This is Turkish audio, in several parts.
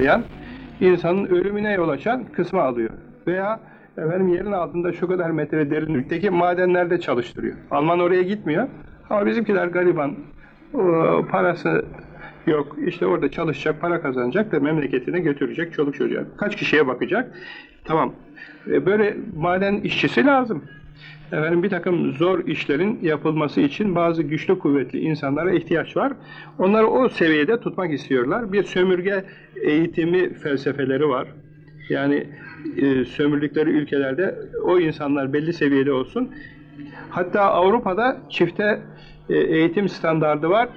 yan insanın ölümüne yol açan kısmı alıyor. Veya efendim yerin altında şu kadar metre derinlikteki madenlerde çalıştırıyor. Alman oraya gitmiyor. Ama bizimkiler gariban. Parası yok. İşte orada çalışacak, para kazanacak da memleketine götürecek çoluk çocuğa. Kaç kişiye bakacak? Tamam. E, böyle maden işçisi lazım. Efendim bir takım zor işlerin yapılması için bazı güçlü kuvvetli insanlara ihtiyaç var. Onları o seviyede tutmak istiyorlar. Bir sömürge eğitimi felsefeleri var. Yani e, sömürdükleri ülkelerde o insanlar belli seviyede olsun. Hatta Avrupa'da çifte e, eğitim standardı var.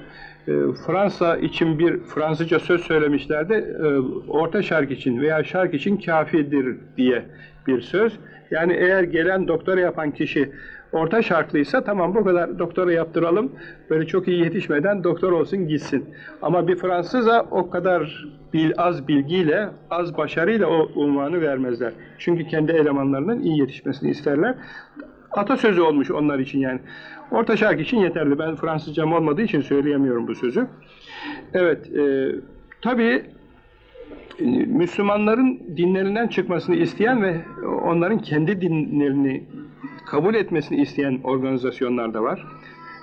E, Fransa için bir Fransızca söz söylemişlerdi. E, Orta Şark için veya Şark için kafidir diye bir söz. Yani eğer gelen doktora yapan kişi orta şartlıysa tamam bu kadar doktora yaptıralım. Böyle çok iyi yetişmeden doktor olsun gitsin. Ama bir Fransız'a o kadar bil, az bilgiyle, az başarıyla o unvanı vermezler. Çünkü kendi elemanlarının iyi yetişmesini isterler. Atasözü olmuş onlar için yani. Orta şark için yeterli. Ben Fransızcam olmadığı için söyleyemiyorum bu sözü. Evet, e, tabii Müslümanların dinlerinden çıkmasını isteyen ve onların kendi dinlerini kabul etmesini isteyen organizasyonlar da var.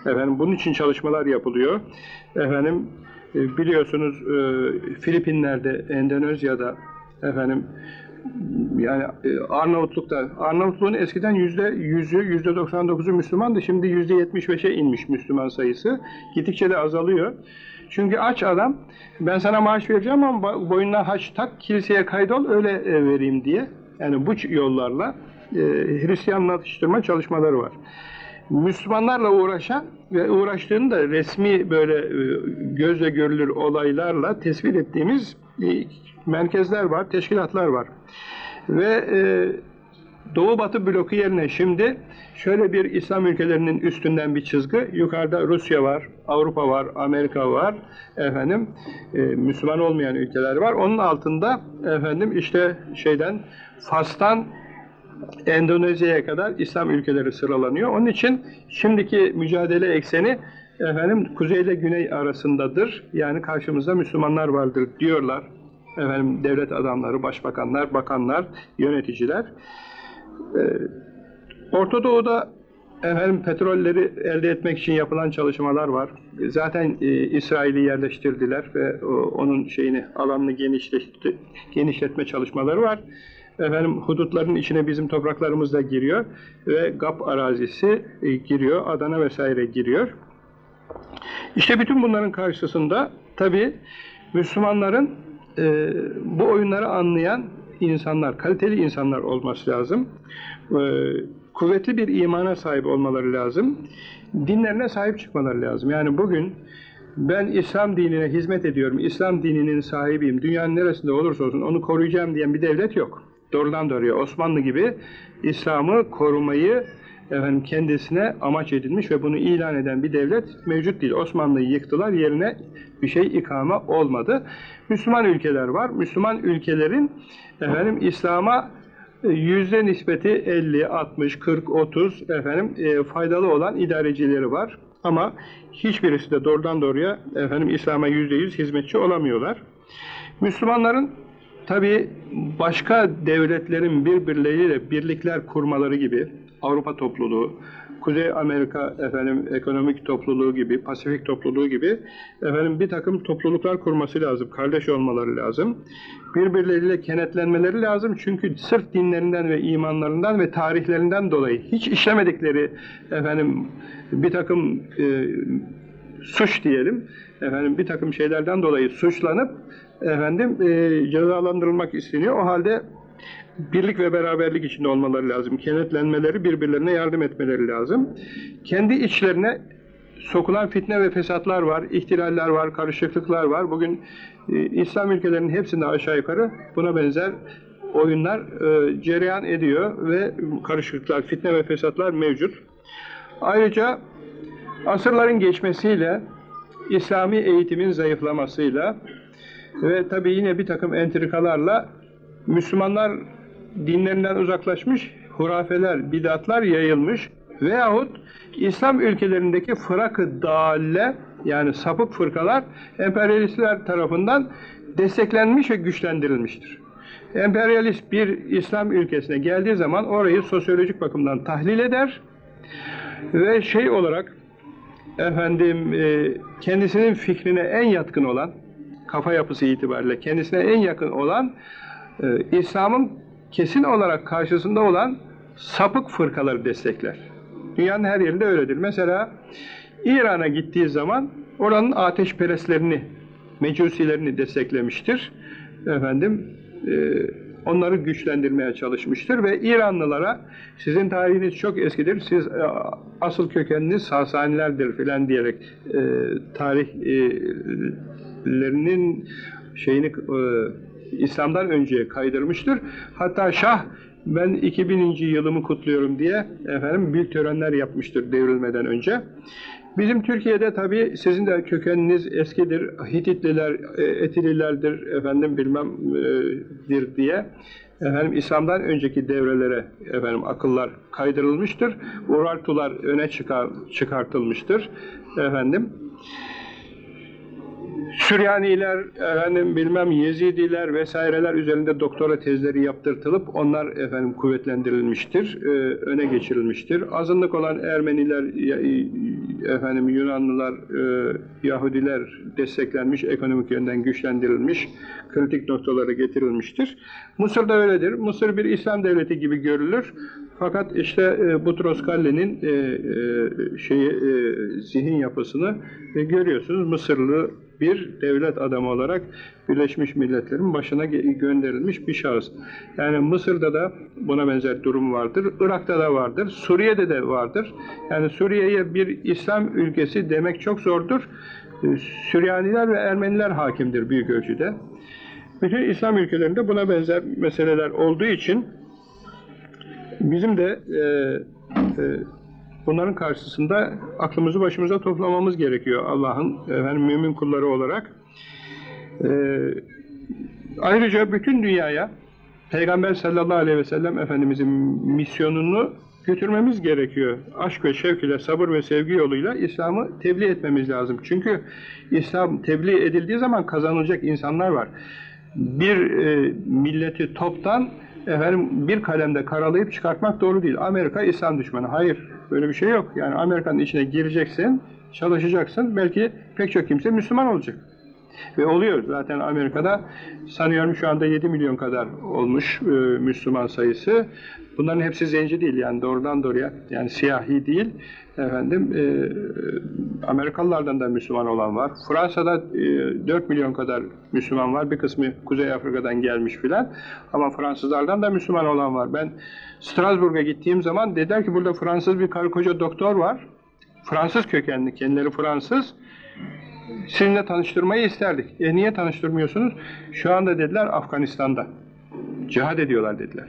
Efendim bunun için çalışmalar yapılıyor. Efendim e, biliyorsunuz e, Filipinler'de, Endonezya'da efendim yani e, Arnavutluk'ta Arnavutluğun eskiden yüzde yüzü, yüzde 99'u Müslümandı. Şimdi yüzde 75'e inmiş Müslüman sayısı. Gittikçe de azalıyor. Çünkü aç adam, ben sana maaş vereceğim ama boynuna haç tak, kiliseye kaydol, öyle e, vereyim diye. Yani bu yollarla e, Hristiyanlaştırma çalışmaları var. Müslümanlarla uğraşan ve uğraştığını da resmi böyle e, gözle görülür olaylarla tespit ettiğimiz e, merkezler var, teşkilatlar var. Ve e, Doğu Batı bloku yerine şimdi şöyle bir İslam ülkelerinin üstünden bir çizgi. Yukarıda Rusya var, Avrupa var, Amerika var. Efendim e, Müslüman olmayan ülkeler var. Onun altında efendim işte şeyden Fas'tan Endonezya'ya kadar İslam ülkeleri sıralanıyor. Onun için şimdiki mücadele ekseni efendim kuzey ile güney arasındadır. Yani karşımızda Müslümanlar vardır diyorlar. Efendim devlet adamları, başbakanlar, bakanlar, yöneticiler. Ee, Orta Doğu'da efendim petrolleri elde etmek için yapılan çalışmalar var. Zaten e, İsrail'i yerleştirdiler ve o, onun şeyini alanını genişletti, genişletme çalışmaları var. Efendim hudutların içine bizim topraklarımız da giriyor ve GAP arazisi e, giriyor, Adana vesaire giriyor. İşte bütün bunların karşısında tabi Müslümanların e, bu oyunları anlayan insanlar, kaliteli insanlar olması lazım. E, kuvvetli bir imana sahip olmaları lazım. Dinlerine sahip çıkmaları lazım. Yani bugün ben İslam dinine hizmet ediyorum, İslam dininin sahibiyim, dünyanın neresinde olursa olsun onu koruyacağım diyen bir devlet yok. Doğrudan doğruya Osmanlı gibi İslam'ı korumayı efendim kendisine amaç edilmiş ve bunu ilan eden bir devlet mevcut değil. Osmanlı'yı yıktılar, yerine bir şey ikame olmadı. Müslüman ülkeler var. Müslüman ülkelerin efendim İslam'a e, yüzde nispeti 50, 60, 40, 30 efendim e, faydalı olan idarecileri var. Ama hiçbirisi de doğrudan doğruya efendim İslam'a yüzde yüz hizmetçi olamıyorlar. Müslümanların tabi başka devletlerin birbirleriyle birlikler kurmaları gibi Avrupa topluluğu, Kuzey Amerika efendim ekonomik topluluğu gibi, Pasifik topluluğu gibi efendim bir takım topluluklar kurması lazım, kardeş olmaları lazım. Birbirleriyle kenetlenmeleri lazım çünkü sırf dinlerinden ve imanlarından ve tarihlerinden dolayı hiç işlemedikleri efendim bir takım e, suç diyelim, efendim bir takım şeylerden dolayı suçlanıp efendim e, cezalandırılmak isteniyor. O halde birlik ve beraberlik içinde olmaları lazım. Kenetlenmeleri, birbirlerine yardım etmeleri lazım. Kendi içlerine sokulan fitne ve fesatlar var, ihtilaller var, karışıklıklar var. Bugün e, İslam ülkelerinin hepsinde aşağı yukarı buna benzer oyunlar e, cereyan ediyor ve karışıklıklar, fitne ve fesatlar mevcut. Ayrıca asırların geçmesiyle, İslami eğitimin zayıflamasıyla ve tabi yine bir takım entrikalarla Müslümanlar dinlerinden uzaklaşmış, hurafeler, bidatlar yayılmış veyahut İslam ülkelerindeki fırakı dalle yani sapık fırkalar emperyalistler tarafından desteklenmiş ve güçlendirilmiştir. Emperyalist bir İslam ülkesine geldiği zaman orayı sosyolojik bakımdan tahlil eder ve şey olarak efendim e, kendisinin fikrine en yatkın olan kafa yapısı itibariyle kendisine en yakın olan e, İslam'ın kesin olarak karşısında olan sapık fırkaları destekler. Dünyanın her yerinde öyledir. Mesela İran'a gittiği zaman oranın ateşperestlerini, mecusilerini desteklemiştir. Efendim, e, onları güçlendirmeye çalışmıştır ve İranlılara sizin tarihiniz çok eskidir, siz e, asıl kökeniniz Sasanilerdir filan diyerek e, tarihlerinin şeyini e, İslam'dan önceye kaydırmıştır. Hatta Şah ben 2000. yılımı kutluyorum diye efendim büyük törenler yapmıştır devrilmeden önce. Bizim Türkiye'de tabii sizin de kökeniniz eskidir, Hititliler, e, Etililerdir, efendim bilmem e, diye efendim İslam'dan önceki devrelere efendim akıllar kaydırılmıştır. Urartular öne çıkar, çıkartılmıştır. Efendim Süryaniler, efendim bilmem Yezidiler vesaireler üzerinde doktora tezleri yaptırtılıp onlar efendim kuvvetlendirilmiştir, e, öne geçirilmiştir. Azınlık olan Ermeniler, efendim Yunanlılar, e, Yahudiler desteklenmiş, ekonomik yönden güçlendirilmiş, kritik noktaları getirilmiştir. Mısır da öyledir. Mısır bir İslam devleti gibi görülür. Fakat işte e, Butros Galle'nin e, e, e, zihin yapısını e, görüyorsunuz. Mısırlı bir devlet adamı olarak Birleşmiş Milletler'in başına gönderilmiş bir şahıs. Yani Mısır'da da buna benzer durum vardır. Irak'ta da vardır. Suriye'de de vardır. Yani Suriye'ye bir İslam ülkesi demek çok zordur. E, Süryaniler ve Ermeniler hakimdir büyük ölçüde. Bütün İslam ülkelerinde buna benzer meseleler olduğu için bizim de e, e, bunların karşısında aklımızı başımıza toplamamız gerekiyor Allah'ın efendim mümin kulları olarak. E, ayrıca bütün dünyaya Peygamber sallallahu aleyhi ve sellem Efendimizin misyonunu götürmemiz gerekiyor. Aşk ve şevk ile, sabır ve sevgi yoluyla İslam'ı tebliğ etmemiz lazım. Çünkü İslam tebliğ edildiği zaman kazanılacak insanlar var. Bir e, milleti toptan efendim bir kalemde karalayıp çıkartmak doğru değil. Amerika İslam düşmanı. Hayır. Böyle bir şey yok. Yani Amerika'nın içine gireceksin, çalışacaksın. Belki pek çok kimse Müslüman olacak. Ve oluyor. Zaten Amerika'da sanıyorum şu anda 7 milyon kadar olmuş e, Müslüman sayısı. Bunların hepsi zenci değil yani doğrudan doğruya yani siyahi değil. Efendim e, Amerikalılardan da Müslüman olan var. Fransa'da e, 4 milyon kadar Müslüman var. Bir kısmı Kuzey Afrika'dan gelmiş filan. Ama Fransızlardan da Müslüman olan var. Ben Strasbourg'a gittiğim zaman dediler ki burada Fransız bir karı koca doktor var. Fransız kökenli, kendileri Fransız. Sizinle tanıştırmayı isterdik. E niye tanıştırmıyorsunuz? Şu anda dediler Afganistan'da. Cihad ediyorlar dediler.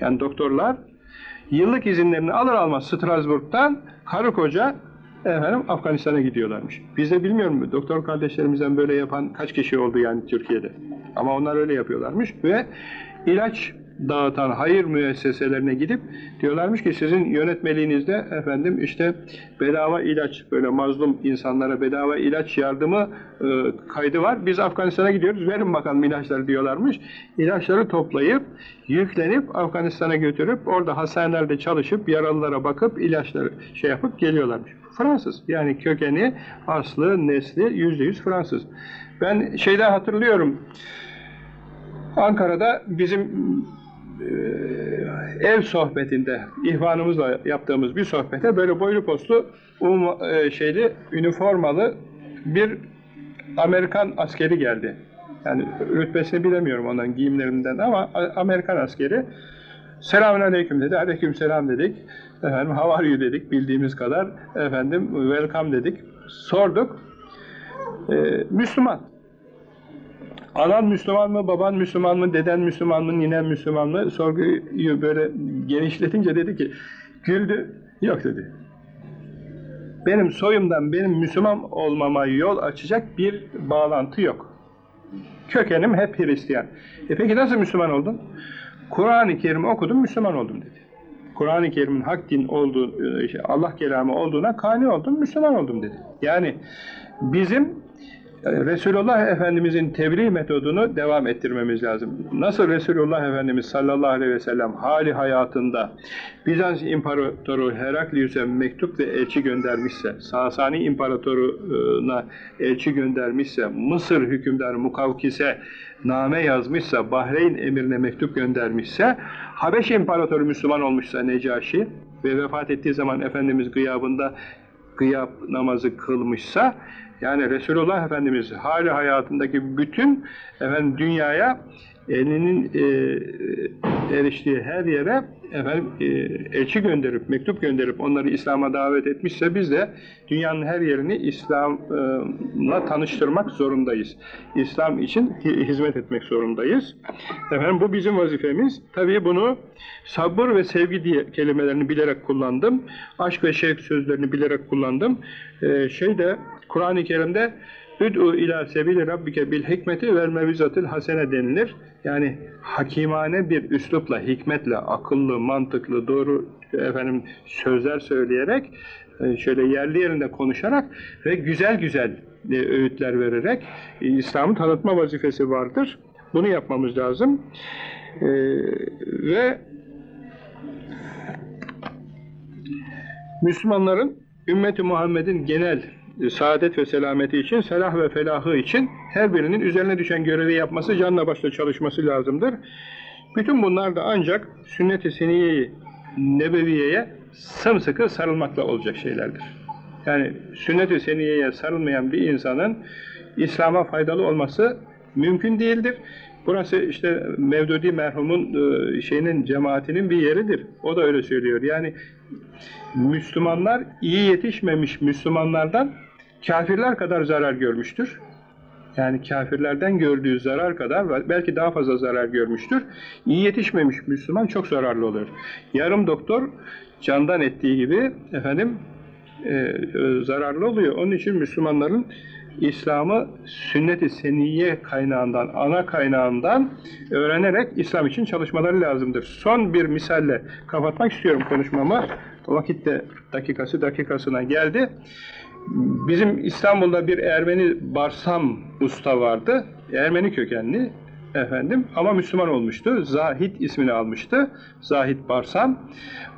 Yani doktorlar yıllık izinlerini alır almaz Strasbourg'dan karı koca efendim Afganistan'a gidiyorlarmış. Biz de bilmiyorum doktor kardeşlerimizden böyle yapan kaç kişi oldu yani Türkiye'de. Ama onlar öyle yapıyorlarmış ve ilaç dağıtan hayır müesseselerine gidip diyorlarmış ki sizin yönetmeliğinizde efendim işte bedava ilaç böyle mazlum insanlara bedava ilaç yardımı e, kaydı var. Biz Afganistan'a gidiyoruz verin bakalım ilaçları diyorlarmış. İlaçları toplayıp yüklenip Afganistan'a götürüp orada hastanelerde çalışıp yaralılara bakıp ilaçları şey yapıp geliyorlarmış. Fransız. Yani kökeni, aslı, nesli yüzde yüz Fransız. Ben şeyde hatırlıyorum Ankara'da bizim ev sohbetinde, ihvanımızla yaptığımız bir sohbete böyle boylu postlu um, e, şeyli, üniformalı bir Amerikan askeri geldi. Yani rütbesini bilemiyorum onların giyimlerinden ama Amerikan askeri Selamun aleyküm dedi. Aleyküm selam dedik. Efendim how are you dedik bildiğimiz kadar. Efendim welcome dedik. Sorduk. Ee, Müslüman. Anan Müslüman mı, baban Müslüman mı, deden Müslüman mı, ninen Müslüman mı? Sorguyu böyle genişletince dedi ki, güldü, yok dedi. Benim soyumdan benim Müslüman olmama yol açacak bir bağlantı yok. Kökenim hep Hristiyan. E peki nasıl Müslüman oldun? Kur'an-ı Kerim'i okudum, Müslüman oldum dedi. Kur'an-ı Kerim'in hak din olduğu, Allah kelamı olduğuna kani oldum, Müslüman oldum dedi. Yani bizim Resulullah Efendimizin tebliğ metodunu devam ettirmemiz lazım. Nasıl Resulullah Efendimiz sallallahu aleyhi ve sellem hali hayatında Bizans İmparatoru Heraklius'e mektup ve elçi göndermişse, Sasani İmparatoruna elçi göndermişse, Mısır hükümdarı Mukavkis'e name yazmışsa, Bahreyn emirine mektup göndermişse, Habeş İmparatoru Müslüman olmuşsa Necaşi ve vefat ettiği zaman Efendimiz gıyabında gıyab namazı kılmışsa, yani Resulullah Efendimiz hali hayatındaki bütün efendim dünyaya elinin e, eriştiği her yere efendim e, elçi gönderip mektup gönderip onları İslam'a davet etmişse biz de dünyanın her yerini İslam'la tanıştırmak zorundayız. İslam için hizmet etmek zorundayız. Efendim bu bizim vazifemiz. Tabii bunu sabır ve sevgi diye kelimelerini bilerek kullandım. Aşk ve şevk sözlerini bilerek kullandım. Ee, şeyde Kur'an-ı Kerim'de Üd'u ila sebili rabbike bil hikmeti vel mevizatil hasene denilir. Yani hakimane bir üslupla, hikmetle, akıllı, mantıklı, doğru efendim sözler söyleyerek e, şöyle yerli yerinde konuşarak ve güzel güzel e, öğütler vererek e, İslam'ı tanıtma vazifesi vardır. Bunu yapmamız lazım. Ve Müslümanların ümmeti Muhammed'in genel saadet ve selameti için, selah ve felahı için her birinin üzerine düşen görevi yapması, canla başla çalışması lazımdır. Bütün bunlar da ancak sünnet-i seniyeyi nebeviyeye sımsıkı sarılmakla olacak şeylerdir. Yani sünnet-i seniyeye sarılmayan bir insanın İslam'a faydalı olması mümkün değildir. Burası işte Mevdudi merhumun e, şeyinin cemaatinin bir yeridir. O da öyle söylüyor. Yani Müslümanlar iyi yetişmemiş Müslümanlardan kafirler kadar zarar görmüştür. Yani kafirlerden gördüğü zarar kadar belki daha fazla zarar görmüştür. İyi yetişmemiş Müslüman çok zararlı olur. Yarım doktor candan ettiği gibi efendim e, e, zararlı oluyor. Onun için Müslümanların İslam'ı sünnet-i seniyye kaynağından, ana kaynağından öğrenerek İslam için çalışmaları lazımdır. Son bir misalle kapatmak istiyorum konuşmamı. Vakit de dakikası dakikasına geldi. Bizim İstanbul'da bir Ermeni Barsam usta vardı. Ermeni kökenli efendim ama Müslüman olmuştu. Zahid ismini almıştı. Zahid Barsam.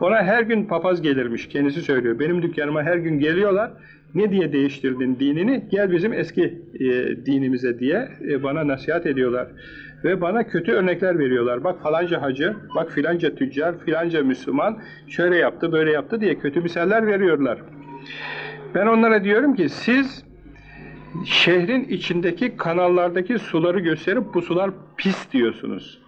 Ona her gün papaz gelirmiş. Kendisi söylüyor. Benim dükkanıma her gün geliyorlar. Ne diye değiştirdin dinini? Gel bizim eski e, dinimize diye e, bana nasihat ediyorlar. Ve bana kötü örnekler veriyorlar. Bak falanca hacı, bak filanca tüccar, filanca Müslüman şöyle yaptı, böyle yaptı diye kötü misaller veriyorlar. Ben onlara diyorum ki siz şehrin içindeki kanallardaki suları gösterip bu sular pis diyorsunuz.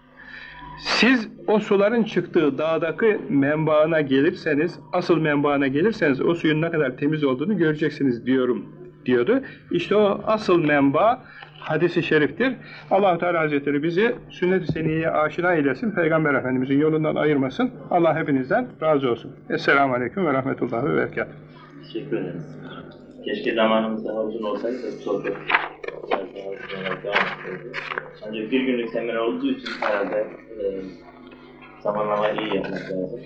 Siz o suların çıktığı dağdaki menbaına gelirseniz, asıl menbaına gelirseniz o suyun ne kadar temiz olduğunu göreceksiniz diyorum diyordu. İşte o asıl menba hadisi şeriftir. allah Teala Hazretleri bizi sünnet-i seniyeye aşina eylesin. Peygamber Efendimizin yolundan ayırmasın. Allah hepinizden razı olsun. Esselamu Aleyküm ve Rahmetullahi ve Berekatuhu. Teşekkür ederiz. Keşke zamanımız daha uzun olsaydı da sohbet. Ancak bir günlük seminer olduğu için herhalde e, zamanlamayı iyi yapmak lazım.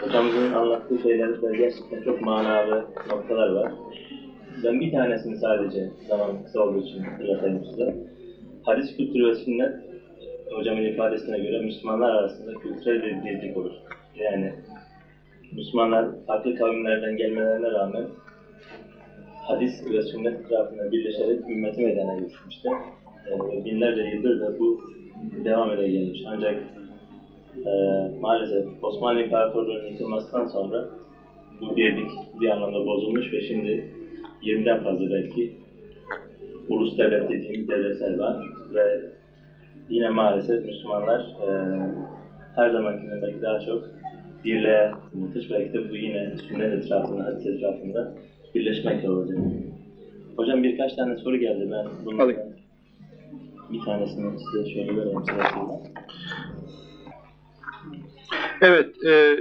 Hocamızın anlattığı şeylerde gerçekten çok manalı noktalar var. Ben bir tanesini sadece zaman kısa olduğu için hatırlatayım size. Hadis kültürü ve sünnet hocamın ifadesine göre Müslümanlar arasında kültürel bir birlik olur. Yani Müslümanlar farklı kavimlerden gelmelerine rağmen hadis ve sünnet etrafında birleşerek ümmeti meydana getirmişler. E, binlerce yıldır da bu devam ede gelmiş. Ancak e, maalesef Osmanlı İmparatorluğu'nun yıkılmasından sonra bu birlik bir anlamda bozulmuş ve şimdi 20'den fazla belki ulus devlet dediğimiz devletler var ve yine maalesef Müslümanlar e, her zamankinden belki daha çok birliğe muhtaç. Belki de bu yine sünnet etrafında, hadis etrafında birleşmekle olacak. Hocam birkaç tane soru geldi. Ben bunlardan bir tanesini size şöyle vereyim sırasıyla. Evet, e,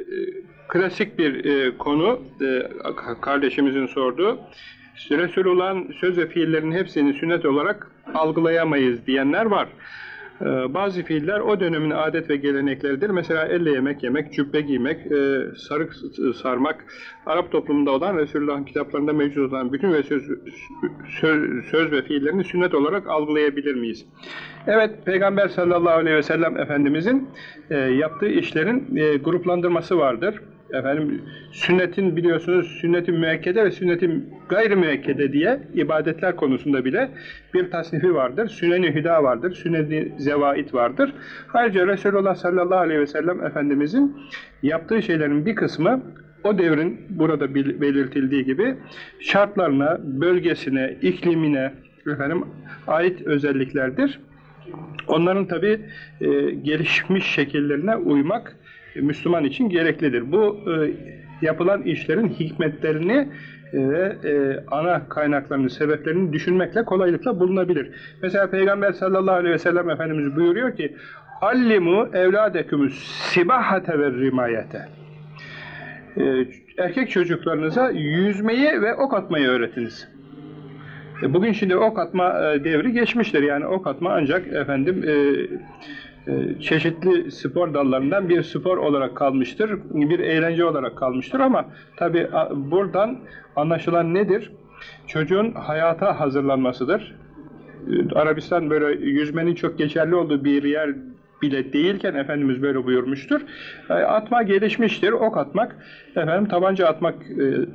klasik bir e, konu e, kardeşimizin sorduğu. Resulullah'ın söz ve fiillerinin hepsini sünnet olarak algılayamayız diyenler var. Ee, bazı fiiller o dönemin adet ve gelenekleridir. Mesela elle yemek yemek, cübbe giymek, e, sarık sarmak, Arap toplumunda olan Resulullah'ın kitaplarında mevcut olan bütün ve söz, söz, söz ve fiillerini sünnet olarak algılayabilir miyiz? Evet, Peygamber sallallahu aleyhi ve sellem Efendimizin e, yaptığı işlerin e, gruplandırması vardır. Efendim sünnetin biliyorsunuz sünnetin müekkede ve sünnetin gayri müekkede diye ibadetler konusunda bile bir tasnifi vardır. Sünnet-i hüda vardır. Sünnet-i zevait vardır. Ayrıca Resulullah sallallahu aleyhi ve sellem Efendimizin yaptığı şeylerin bir kısmı o devrin burada belirtildiği gibi şartlarına, bölgesine, iklimine efendim ait özelliklerdir. Onların tabi e, gelişmiş şekillerine uymak Müslüman için gereklidir. Bu e, yapılan işlerin hikmetlerini ve e, ana kaynaklarını, sebeplerini düşünmekle kolaylıkla bulunabilir. Mesela Peygamber sallallahu aleyhi ve sellem Efendimiz buyuruyor ki Allimu evladekümüz sibahate ve rimayete e, erkek çocuklarınıza yüzmeyi ve ok atmayı öğretiniz. E, bugün şimdi ok atma e, devri geçmiştir. Yani ok atma ancak efendim e, çeşitli spor dallarından bir spor olarak kalmıştır, bir eğlence olarak kalmıştır ama tabi buradan anlaşılan nedir? Çocuğun hayata hazırlanmasıdır. E, Arabistan böyle yüzmenin çok geçerli olduğu bir yer bile değilken Efendimiz böyle buyurmuştur. E, atma gelişmiştir, ok atmak, efendim tabanca atmak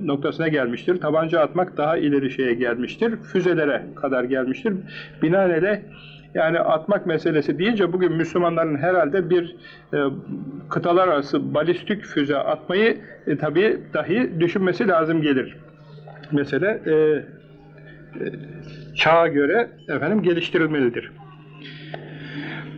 noktasına gelmiştir. Tabanca atmak daha ileri şeye gelmiştir, füzelere kadar gelmiştir. Binaenaleyh yani atmak meselesi deyince bugün Müslümanların herhalde bir e, kıtalar arası balistik füze atmayı e, tabii dahi düşünmesi lazım gelir. Mesele e, e, çağa göre efendim geliştirilmelidir.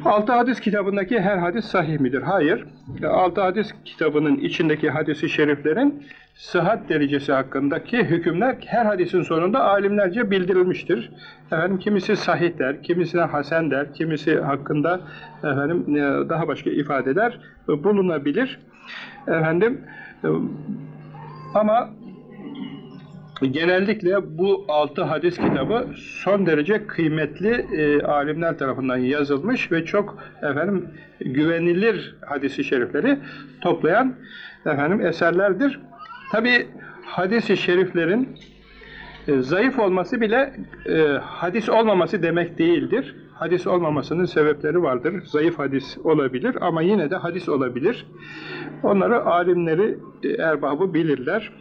Altı hadis kitabındaki her hadis sahih midir? Hayır. Altı hadis kitabının içindeki hadisi şeriflerin sıhhat derecesi hakkındaki hükümler her hadisin sonunda alimlerce bildirilmiştir. Efendim kimisi sahih der, kimisine hasen der, kimisi hakkında efendim e, daha başka ifadeler bulunabilir. Efendim e, ama genellikle bu altı hadis kitabı son derece kıymetli e, alimler tarafından yazılmış ve çok efendim güvenilir hadisi şerifleri toplayan efendim eserlerdir. Tabi hadisi şeriflerin e, zayıf olması bile e, hadis olmaması demek değildir. Hadis olmamasının sebepleri vardır. Zayıf hadis olabilir ama yine de hadis olabilir. Onları alimleri, e, erbabı bilirler.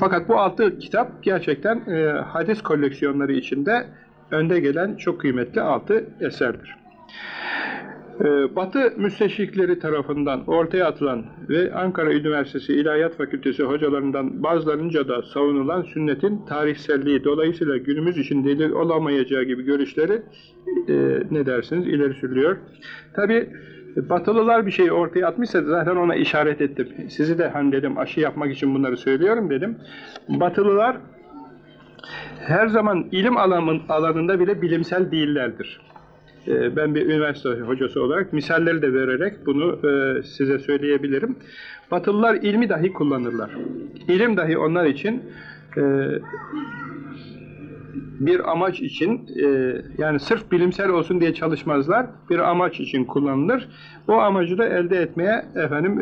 Fakat bu altı kitap gerçekten e, hadis koleksiyonları içinde önde gelen çok kıymetli altı eserdir. E, Batı müsteşrikleri tarafından ortaya atılan ve Ankara Üniversitesi İlahiyat Fakültesi hocalarından bazılarınca da savunulan sünnetin tarihselliği dolayısıyla günümüz için delil olamayacağı gibi görüşleri e, ne dersiniz ileri sürülüyor. Tabi Batılılar bir şey ortaya atmışsa zaten ona işaret ettim. Sizi de hani dedim aşı yapmak için bunları söylüyorum dedim. Batılılar her zaman ilim alanında bile bilimsel değillerdir. Ee, ben bir üniversite hocası olarak misalleri de vererek bunu e, size söyleyebilirim. Batılılar ilmi dahi kullanırlar. İlim dahi onlar için e, bir amaç için e, yani sırf bilimsel olsun diye çalışmazlar. Bir amaç için kullanılır. O amacı da elde etmeye efendim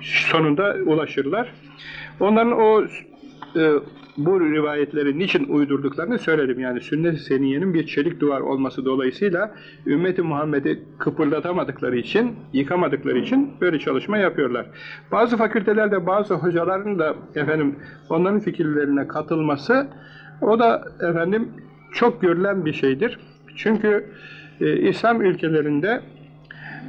sonunda ulaşırlar. Onların o bu rivayetleri niçin uydurduklarını söyledim. Yani sünnet-i seniyenin bir çelik duvar olması dolayısıyla ümmeti Muhammed'i kıpırdatamadıkları için, yıkamadıkları için böyle çalışma yapıyorlar. Bazı fakültelerde bazı hocaların da efendim onların fikirlerine katılması o da efendim çok görülen bir şeydir. Çünkü e, İslam ülkelerinde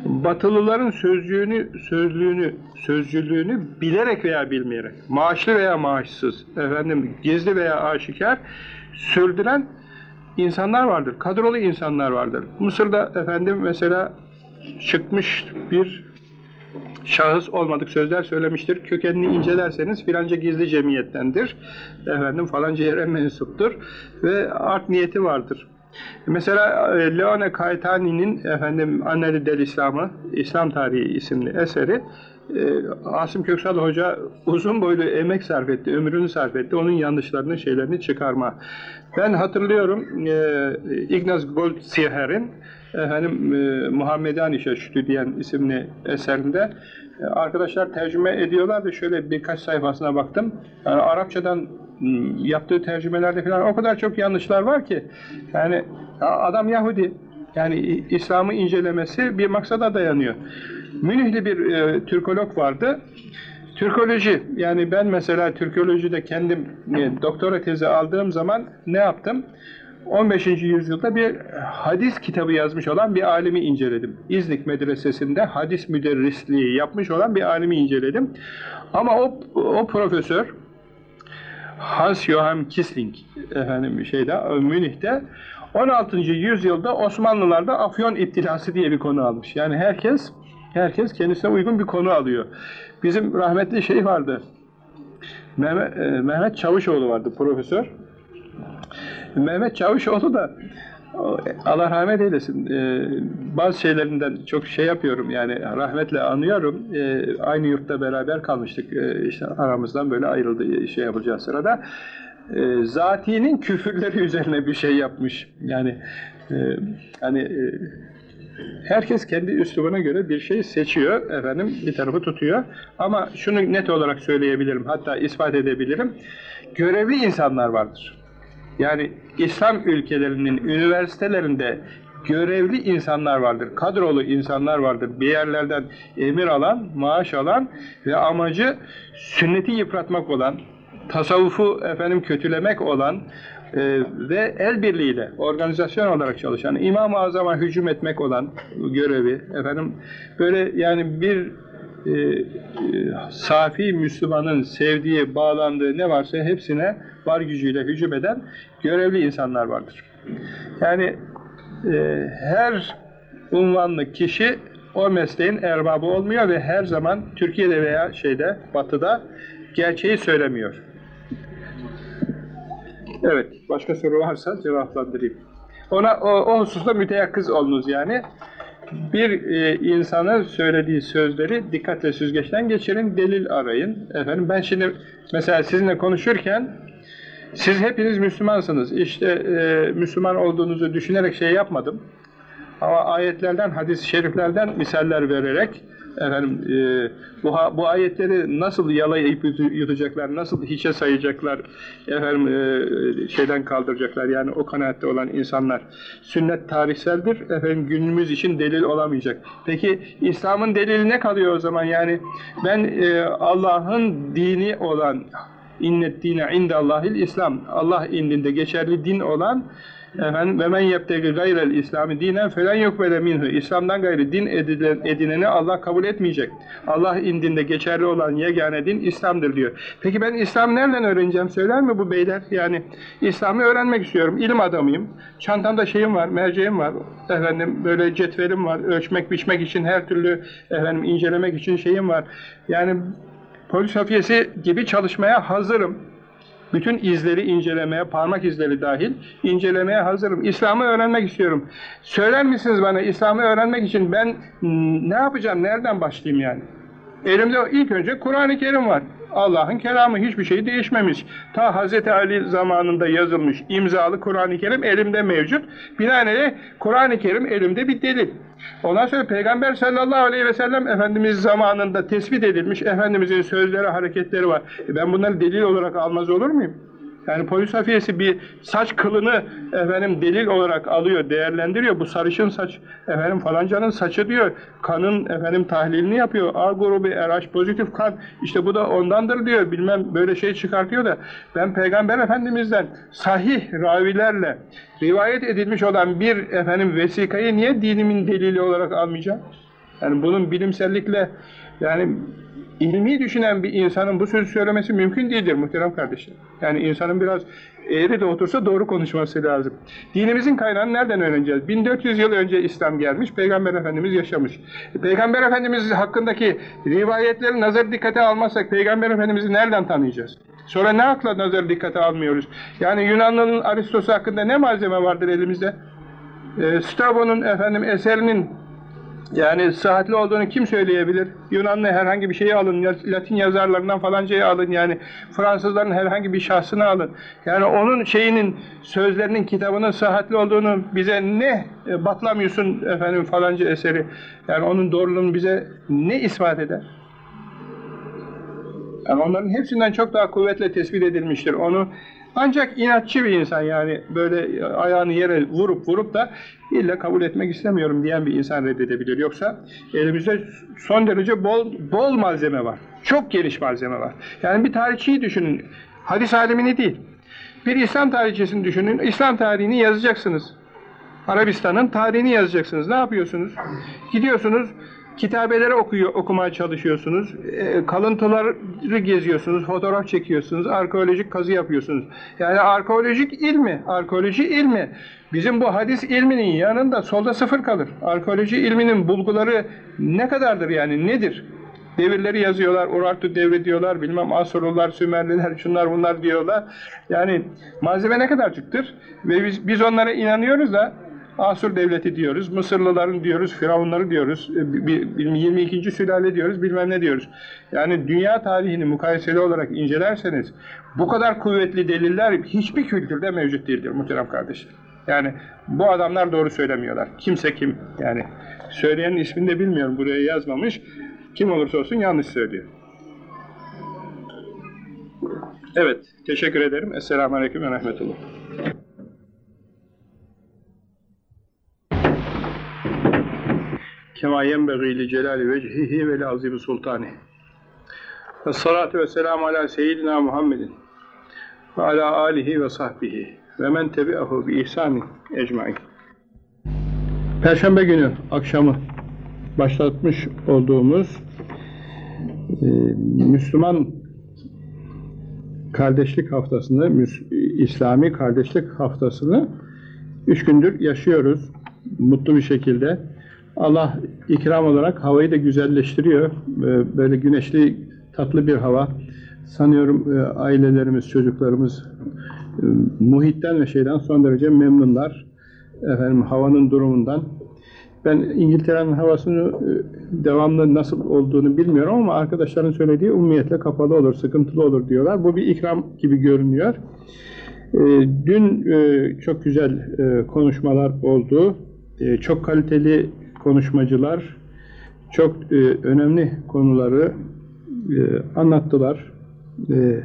Batılıların sözcüğünü, sözlüğünü, sözcülüğünü bilerek veya bilmeyerek, maaşlı veya maaşsız, efendim gizli veya aşikar sürdüren insanlar vardır. Kadrolu insanlar vardır. Mısır'da efendim mesela çıkmış bir şahıs olmadık sözler söylemiştir. Kökenini incelerseniz filanca gizli cemiyettendir. Efendim falanca yere mensuptur ve art niyeti vardır. Mesela e, Leone Caetani'nin efendim Anneli del İslam'ı, İslam Tarihi isimli eseri e, Asım Köksal Hoca uzun boylu emek sarf etti, ömrünü sarf etti. Onun yanlışlarını, şeylerini çıkarma. Ben hatırlıyorum e, Ignaz Goldziher'in efendim e, Muhammedanische Studien isimli eserinde e, arkadaşlar tercüme ediyorlardı. Şöyle birkaç sayfasına baktım. Yani Arapçadan yaptığı tercümelerde falan o kadar çok yanlışlar var ki yani adam Yahudi yani İslam'ı incelemesi bir maksada dayanıyor. Münihli bir e, Türkolog vardı. Türkoloji, yani ben mesela Türkolojide kendim e, doktora tezi aldığım zaman ne yaptım? 15. yüzyılda bir hadis kitabı yazmış olan bir alimi inceledim. İznik Medresesi'nde hadis müderrisliği yapmış olan bir alimi inceledim. Ama o, o profesör Hans Johann Kisling efendim şeyde Münih'te 16. yüzyılda Osmanlılarda Afyon İptilası diye bir konu almış. Yani herkes herkes kendisine uygun bir konu alıyor. Bizim rahmetli şey vardı. Mehmet, e, Mehmet Çavuşoğlu vardı profesör. Mehmet Çavuşoğlu da Allah rahmet eylesin. e, bazı şeylerinden çok şey yapıyorum yani rahmetle anıyorum. E, aynı yurtta beraber kalmıştık. E, işte aramızdan böyle ayrıldı şey yapacağı sırada. E, zatinin küfürleri üzerine bir şey yapmış. Yani hani herkes kendi üslubuna göre bir şey seçiyor efendim bir tarafı tutuyor. Ama şunu net olarak söyleyebilirim. Hatta ispat edebilirim. Görevli insanlar vardır. Yani İslam ülkelerinin üniversitelerinde görevli insanlar vardır, kadrolu insanlar vardır. Bir yerlerden emir alan, maaş alan ve amacı sünneti yıpratmak olan, tasavvufu efendim kötülemek olan e, ve el birliğiyle organizasyon olarak çalışan, İmam-ı Azam'a hücum etmek olan görevi efendim böyle yani bir e, e, safi Müslümanın sevdiği, bağlandığı ne varsa hepsine var gücüyle hücum eden görevli insanlar vardır. Yani e, her unvanlı kişi o mesleğin erbabı olmuyor ve her zaman Türkiye'de veya şeyde, batıda gerçeği söylemiyor. Evet, başka soru varsa cevaplandırayım. Ona o, o hususta müteyakkız olunuz yani. Bir e, insanın söylediği sözleri dikkatle süzgeçten geçirin, delil arayın. Efendim ben şimdi mesela sizinle konuşurken siz hepiniz Müslümansınız. İşte e, Müslüman olduğunuzu düşünerek şey yapmadım. Ama ayetlerden, hadis-i şeriflerden misaller vererek efendim e, bu, bu ayetleri nasıl yalayıp yutacaklar, nasıl hiçe sayacaklar, efendim e, şeyden kaldıracaklar yani o kanaatte olan insanlar. Sünnet tarihseldir, efendim günümüz için delil olamayacak. Peki İslam'ın delili ne kalıyor o zaman? Yani ben e, Allah'ın dini olan innet dine indallahil İslam. Allah indinde geçerli din olan efendim ve men yebtegi gayrel İslami dinen felen yukbele minhu. İslam'dan gayrı din edilen, edineni Allah kabul etmeyecek. Allah indinde geçerli olan yegane din İslam'dır diyor. Peki ben İslam nereden öğreneceğim söyler mi bu beyler? Yani İslam'ı öğrenmek istiyorum. İlim adamıyım. Çantamda şeyim var, merceğim var. Efendim böyle cetvelim var. Ölçmek, biçmek için her türlü efendim incelemek için şeyim var. Yani polis hafiyesi gibi çalışmaya hazırım. Bütün izleri incelemeye, parmak izleri dahil incelemeye hazırım. İslam'ı öğrenmek istiyorum. Söyler misiniz bana İslam'ı öğrenmek için ben ne yapacağım, nereden başlayayım yani? Elimde ilk önce Kur'an-ı Kerim var. Allah'ın kelamı hiçbir şey değişmemiş. Ta Hz. Ali zamanında yazılmış imzalı Kur'an-ı Kerim elimde mevcut. Binaenaleyh Kur'an-ı Kerim elimde bir delil. Ondan sonra Peygamber sallallahu aleyhi ve sellem Efendimiz zamanında tespit edilmiş Efendimizin sözleri, hareketleri var. E ben bunları delil olarak almaz olur muyum? Yani polis hafiyesi bir saç kılını efendim delil olarak alıyor, değerlendiriyor. Bu sarışın saç efendim falancanın saçı diyor. Kanın efendim tahlilini yapıyor. A grubu RH pozitif kan. İşte bu da ondandır diyor. Bilmem böyle şey çıkartıyor da ben Peygamber Efendimiz'den sahih ravilerle rivayet edilmiş olan bir efendim vesikayı niye dinimin delili olarak almayacağım? Yani bunun bilimsellikle yani ilmi düşünen bir insanın bu sözü söylemesi mümkün değildir muhterem kardeşler. Yani insanın biraz eğri de otursa doğru konuşması lazım. Dinimizin kaynağını nereden öğreneceğiz? 1400 yıl önce İslam gelmiş, Peygamber Efendimiz yaşamış. Peygamber Efendimiz hakkındaki rivayetleri nazar dikkate almazsak Peygamber Efendimiz'i nereden tanıyacağız? Sonra ne akla nazar dikkate almıyoruz? Yani Yunanlı'nın Aristosu hakkında ne malzeme vardır elimizde? E, Strabo'nun efendim eserinin Yani sıhhatli olduğunu kim söyleyebilir? Yunanlı herhangi bir şeyi alın, Latin yazarlarından falancayı alın, yani Fransızların herhangi bir şahsını alın. Yani onun şeyinin, sözlerinin, kitabının sıhhatli olduğunu bize ne e, batlamıyorsun efendim falanca eseri, yani onun doğruluğunu bize ne ispat eder? Yani onların hepsinden çok daha kuvvetle tespit edilmiştir. Onu ancak inatçı bir insan yani böyle ayağını yere vurup vurup da illa kabul etmek istemiyorum diyen bir insan reddedebilir. Yoksa elimizde son derece bol bol malzeme var. Çok geniş malzeme var. Yani bir tarihçiyi düşünün. Hadis alemini değil. Bir İslam tarihçisini düşünün. İslam tarihini yazacaksınız. Arabistan'ın tarihini yazacaksınız. Ne yapıyorsunuz? Gidiyorsunuz kitabeleri okuyor, okumaya çalışıyorsunuz. E, kalıntıları geziyorsunuz, fotoğraf çekiyorsunuz, arkeolojik kazı yapıyorsunuz. Yani arkeolojik ilmi, arkeoloji ilmi bizim bu hadis ilminin yanında solda sıfır kalır. Arkeoloji ilminin bulguları ne kadardır yani nedir? Devirleri yazıyorlar, Urartu devri diyorlar, bilmem Asurlular, Sümerliler, şunlar bunlar diyorlar. Yani malzeme ne kadarcıktır? Ve biz, biz onlara inanıyoruz da Asur devleti diyoruz, Mısırlıların diyoruz, Firavunları diyoruz, e, bir- bir- 22. sülale diyoruz, bilmem ne diyoruz. Yani dünya tarihini mukayeseli olarak incelerseniz bu kadar kuvvetli deliller hiçbir kültürde mevcut değildir muhterem kardeşim. Yani bu adamlar doğru söylemiyorlar. Kimse kim yani söyleyenin ismini de bilmiyorum buraya yazmamış. Kim olursa olsun yanlış söylüyor. Evet, teşekkür ederim. Esselamu Aleyküm ve Rahmetullah. Kema yenbeği li celali vecihihi ve li azimi sultani. Ve salatu ve selamu ala seyyidina Muhammedin ve ala alihi ve sahbihi ve men tebi'ahu bi ihsanin ecmain. Perşembe günü akşamı başlatmış olduğumuz e, Müslüman kardeşlik haftasını, Müs- İslami kardeşlik haftasını üç gündür yaşıyoruz mutlu bir şekilde. Allah ikram olarak havayı da güzelleştiriyor. Ee, Böyle güneşli, tatlı bir hava. Sanıyorum e, ailelerimiz, çocuklarımız e, muhitten ve şeyden son derece memnunlar. Efendim havanın durumundan. Ben İngiltere'nin havasını e, devamlı nasıl olduğunu bilmiyorum ama arkadaşların söylediği umumiyetle kapalı olur, sıkıntılı olur diyorlar. Bu bir ikram gibi görünüyor. Dün çok güzel konuşmalar oldu. Çok kaliteli konuşmacılar çok e, önemli konuları e, anlattılar. E,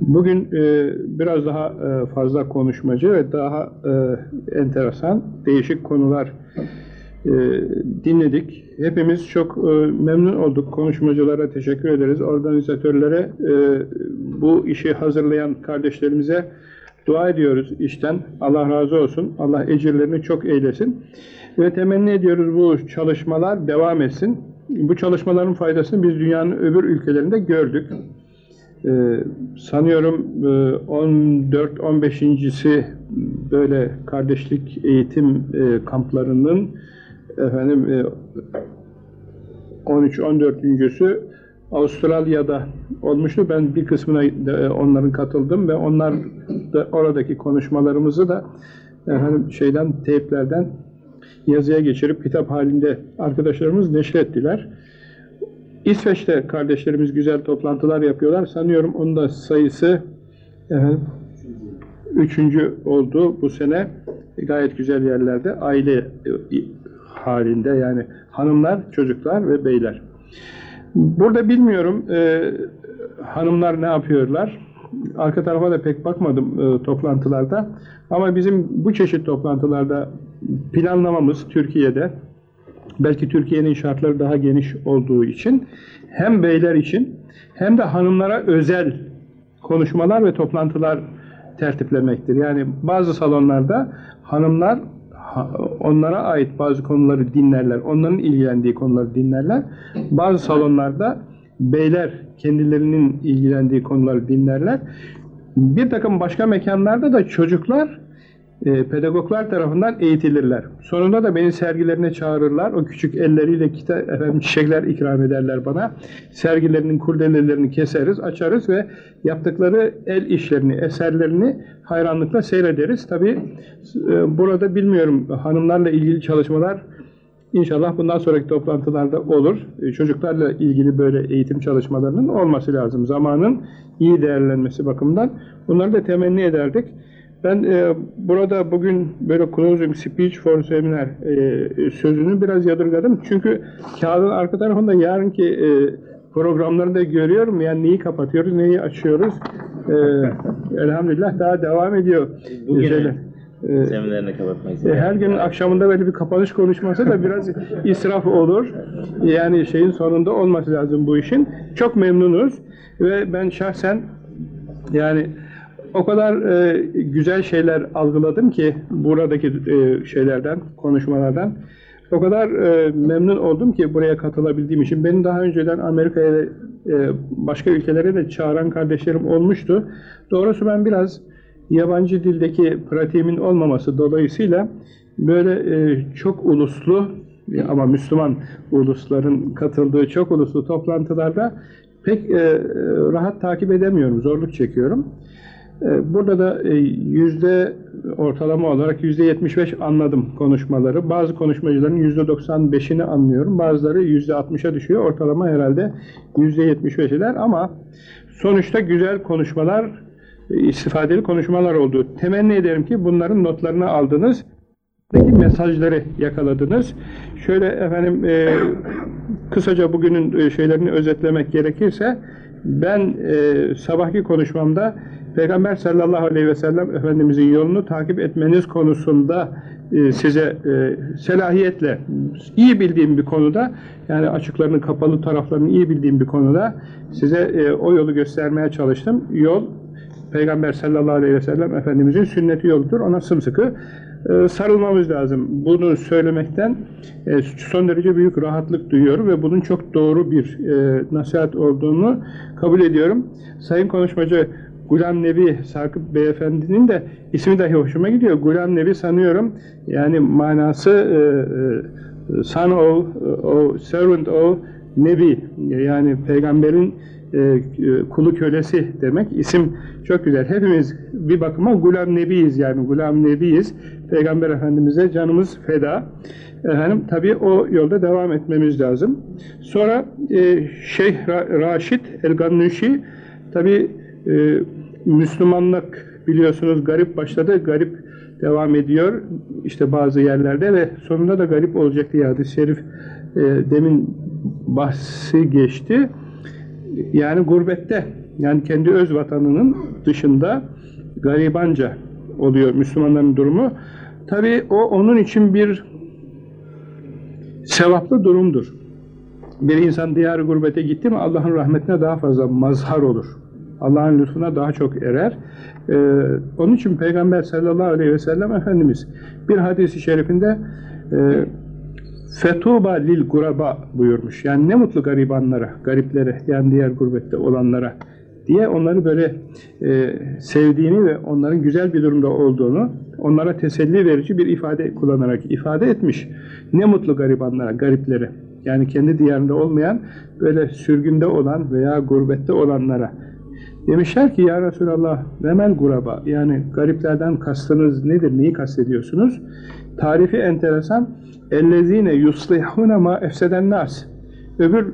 Bugün e, biraz daha e, fazla konuşmacı ve daha e, enteresan, değişik konular e, dinledik. Hepimiz çok e, memnun olduk. Konuşmacılara teşekkür ederiz. Organizatörlere, e, bu işi hazırlayan kardeşlerimize dua ediyoruz işten. Allah razı olsun. Allah ecirlerini çok eylesin. Ve temenni ediyoruz bu çalışmalar devam etsin. Bu çalışmaların faydasını biz dünyanın öbür ülkelerinde gördük. Ee, sanıyorum e, 14-15.si böyle kardeşlik eğitim e, kamplarının efendim e, 13-14.sü Avustralya'da olmuştu. Ben bir kısmına da onların katıldım ve onlar da oradaki konuşmalarımızı da efendim şeyden teyplerden yazıya geçirip kitap halinde arkadaşlarımız neşrettiler. İsveç'te kardeşlerimiz güzel toplantılar yapıyorlar. Sanıyorum onun da sayısı efendim, üçüncü oldu bu sene. Gayet güzel yerlerde aile e, halinde yani hanımlar, çocuklar ve beyler. Burada bilmiyorum e, hanımlar ne yapıyorlar. Arka tarafa da pek bakmadım e, toplantılarda. Ama bizim bu çeşit toplantılarda planlamamız Türkiye'de belki Türkiye'nin şartları daha geniş olduğu için hem beyler için hem de hanımlara özel konuşmalar ve toplantılar tertiplemektir. Yani bazı salonlarda hanımlar ha- onlara ait bazı konuları dinlerler. Onların ilgilendiği konuları dinlerler. Bazı salonlarda beyler kendilerinin ilgilendiği konuları dinlerler. Bir takım başka mekanlarda da çocuklar e, pedagoglar tarafından eğitilirler. Sonunda da beni sergilerine çağırırlar. O küçük elleriyle kita- efendim, çiçekler ikram ederler bana. Sergilerinin kurdelelerini keseriz, açarız ve yaptıkları el işlerini, eserlerini hayranlıkla seyrederiz. Tabi burada bilmiyorum hanımlarla ilgili çalışmalar İnşallah bundan sonraki toplantılarda olur. E, Çocuklarla ilgili böyle eğitim çalışmalarının olması lazım. Zamanın iyi değerlenmesi bakımından. Bunları da temenni ederdik. Ben e, burada bugün böyle closing speech for seminar e, sözünü biraz yadırgadım. Çünkü kağıdın arka tarafında yarınki e, programları da görüyorum. Yani neyi kapatıyoruz, neyi açıyoruz. E, elhamdülillah daha devam ediyor. Bugün. E, seminerini kapatmayız. e, Her gün akşamında böyle bir kapanış konuşması da biraz israf olur. Yani şeyin sonunda olması lazım bu işin. Çok memnunuz ve ben şahsen yani o kadar e, güzel şeyler algıladım ki buradaki e, şeylerden, konuşmalardan. O kadar e, memnun oldum ki buraya katılabildiğim için. Beni daha önceden Amerika'ya e, başka ülkelere de çağıran kardeşlerim olmuştu. Doğrusu ben biraz yabancı dildeki pratiğimin olmaması dolayısıyla böyle e, çok uluslu ama Müslüman ulusların katıldığı çok uluslu toplantılarda pek e, rahat takip edemiyorum, zorluk çekiyorum. E, Burada da e, yüzde ortalama olarak yüzde 75 anladım konuşmaları. Bazı konuşmacıların yüzde 95'ini anlıyorum. Bazıları yüzde 60'a düşüyor. Ortalama herhalde yüzde 75'ler ama sonuçta güzel konuşmalar, e, istifadeli konuşmalar oldu. Temenni ederim ki bunların notlarını aldınız. Mesajları yakaladınız. Şöyle efendim e, kısaca bugünün şeylerini özetlemek gerekirse ben e, sabahki konuşmamda Peygamber sallallahu aleyhi ve sellem Efendimizin yolunu takip etmeniz konusunda e, size e, selahiyetle iyi bildiğim bir konuda yani açıklarının kapalı taraflarını iyi bildiğim bir konuda size e, o yolu göstermeye çalıştım. Yol Peygamber sallallahu aleyhi ve sellem Efendimizin sünneti yoludur. Ona sımsıkı sarılmamız lazım. Bunu söylemekten son derece büyük rahatlık duyuyorum ve bunun çok doğru bir nasihat olduğunu kabul ediyorum. Sayın konuşmacı Gulam Nebi Sakıp Beyefendinin de ismi dahi hoşuma gidiyor. Gulam Nebi sanıyorum yani manası e, e, son of, o servant of Nebi yani peygamberin e, e, kulu kölesi demek. İsim çok güzel. Hepimiz bir bakıma Gulam Nebiyiz yani Gulam Nebiyiz. Peygamber Efendimiz'e canımız feda. Efendim tabii o yolda devam etmemiz lazım. Sonra e, Şeyh Ra- Raşid El-Gannuşi tabii e, Müslümanlık biliyorsunuz garip başladı, garip devam ediyor işte bazı yerlerde ve sonunda da garip olacak diye hadis-i şerif e, demin bahsi geçti. Yani gurbette, yani kendi öz vatanının dışında garibanca oluyor Müslümanların durumu. Tabii o onun için bir sevaplı durumdur. Bir insan diğer gurbete gitti mi Allah'ın rahmetine daha fazla mazhar olur. Allah'ın lütfuna daha çok erer. Ee, onun için Peygamber sallallahu aleyhi ve sellem Efendimiz bir hadisi şerifinde e, fetuba lil guraba buyurmuş. Yani ne mutlu garibanlara, gariplere yani diğer gurbette olanlara diye onları böyle e, sevdiğini ve onların güzel bir durumda olduğunu onlara teselli verici bir ifade kullanarak ifade etmiş. Ne mutlu garibanlara, gariplere. Yani kendi diyarında olmayan, böyle sürgünde olan veya gurbette olanlara. Demişler ki ya Resulallah nemel guraba yani gariplerden kastınız nedir? Neyi kastediyorsunuz? Tarifi enteresan. Ellezine yuslihune ma efseden nas. Öbür